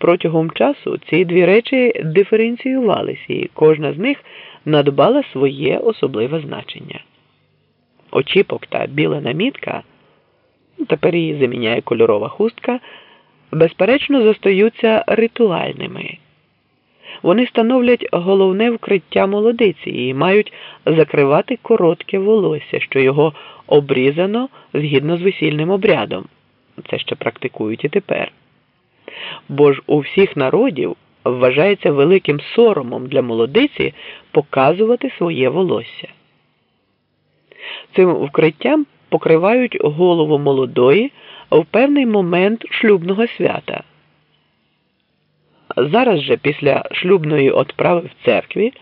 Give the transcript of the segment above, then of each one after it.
протягом часу ці дві речі диференціювалися, і кожна з них надбала своє особливе значення. Очіпок та біла намітка, тепер її заміняє кольорова хустка, безперечно зостаються ритуальними. Вони становлять головне вкриття молодиці і мають закривати коротке волосся, що його обрізано згідно з весільним обрядом. Це ще практикують і тепер. Бо ж у всіх народів вважається великим соромом для молодиці показувати своє волосся. Цим вкриттям покривають голову молодої в певний момент шлюбного свята. Зараз же після шлюбної отправи в церкві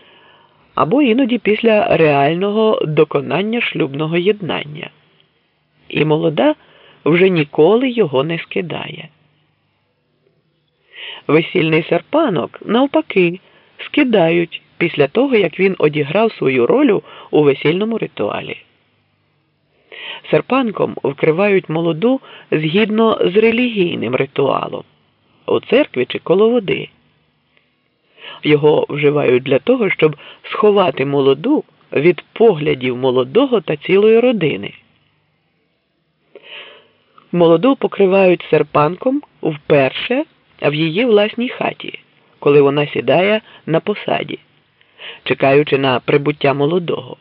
або іноді після реального доконання шлюбного єднання. І молода вже ніколи його не скидає. Весільний серпанок, навпаки, скидають після того, як він одіграв свою роль у весільному ритуалі. Серпанком вкривають молоду згідно з релігійним ритуалом у церкві чи коло води. Його вживають для того, щоб сховати молоду від поглядів молодого та цілої родини. Молоду покривають серпанком вперше в її власній хаті, коли вона сідає на посаді, чекаючи на прибуття молодого.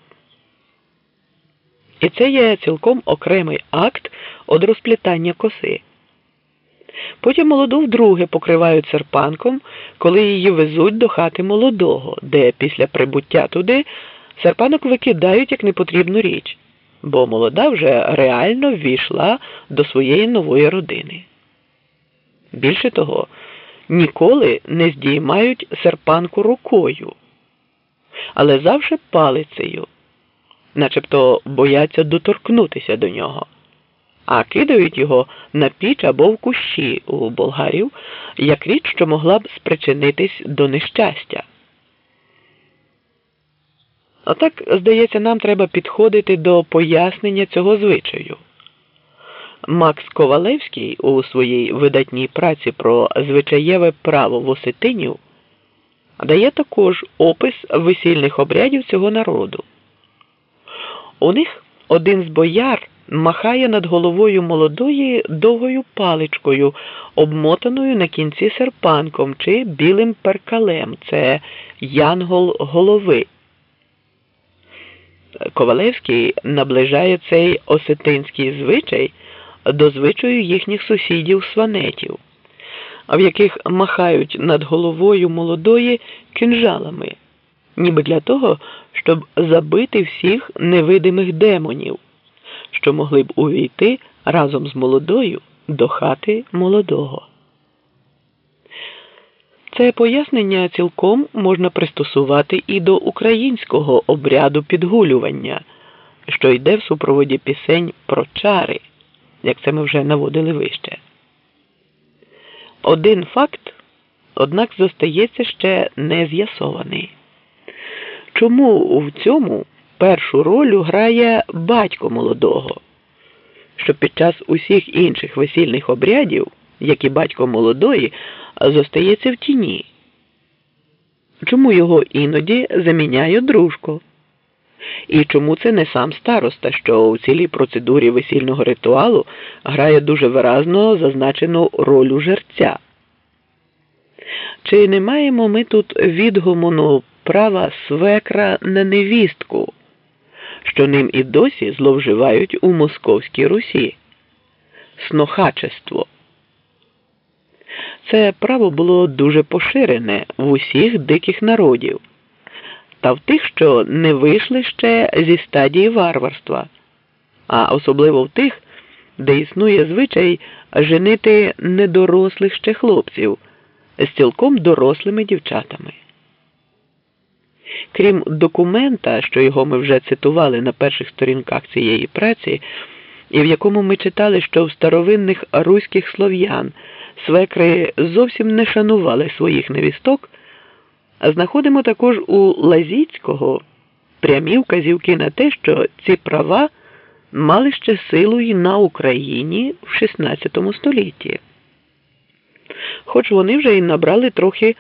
І це є цілком окремий акт од розплітання коси. Потім молоду вдруге покривають серпанком, коли її везуть до хати молодого, де після прибуття туди серпанок викидають як непотрібну річ, бо молода вже реально ввійшла до своєї нової родини. Більше того, ніколи не здіймають серпанку рукою, але завжди палицею, начебто бояться доторкнутися до нього а кидають його на піч або в кущі у болгарів, як річ, що могла б спричинитись до нещастя. Отак, здається, нам треба підходити до пояснення цього звичаю. Макс Ковалевський у своїй видатній праці про звичаєве право восетинів дає також опис весільних обрядів цього народу. У них один з бояр махає над головою молодої довгою паличкою, обмотаною на кінці серпанком чи білим перкалем. Це янгол голови. Ковалевський наближає цей осетинський звичай до звичаю їхніх сусідів сванетів, в яких махають над головою молодої кинжалами, ніби для того, щоб забити всіх невидимих демонів що могли б увійти разом з молодою до хати молодого. Це пояснення цілком можна пристосувати і до українського обряду підгулювання, що йде в супроводі пісень про чари, як це ми вже наводили вище. Один факт, однак, зостається ще не з'ясований. Чому в цьому першу роль грає батько молодого, що під час усіх інших весільних обрядів, як і батько молодої, зостається в тіні. Чому його іноді заміняє дружко? І чому це не сам староста, що у цілій процедурі весільного ритуалу грає дуже виразно зазначену роль жерця? Чи не маємо ми тут відгомону права свекра на невістку? що ним і досі зловживають у Московській Русі снохачество. Це право було дуже поширене в усіх диких народів та в тих, що не вийшли ще зі стадії варварства, а особливо в тих, де існує звичай женити недорослих ще хлопців з цілком дорослими дівчатами. Крім документа, що його ми вже цитували на перших сторінках цієї праці, і в якому ми читали, що в старовинних руських слов'ян свекри зовсім не шанували своїх невісток, знаходимо також у Лазіцького прямі вказівки на те, що ці права мали ще силу і на Україні в XVI столітті. хоч вони вже й набрали трохи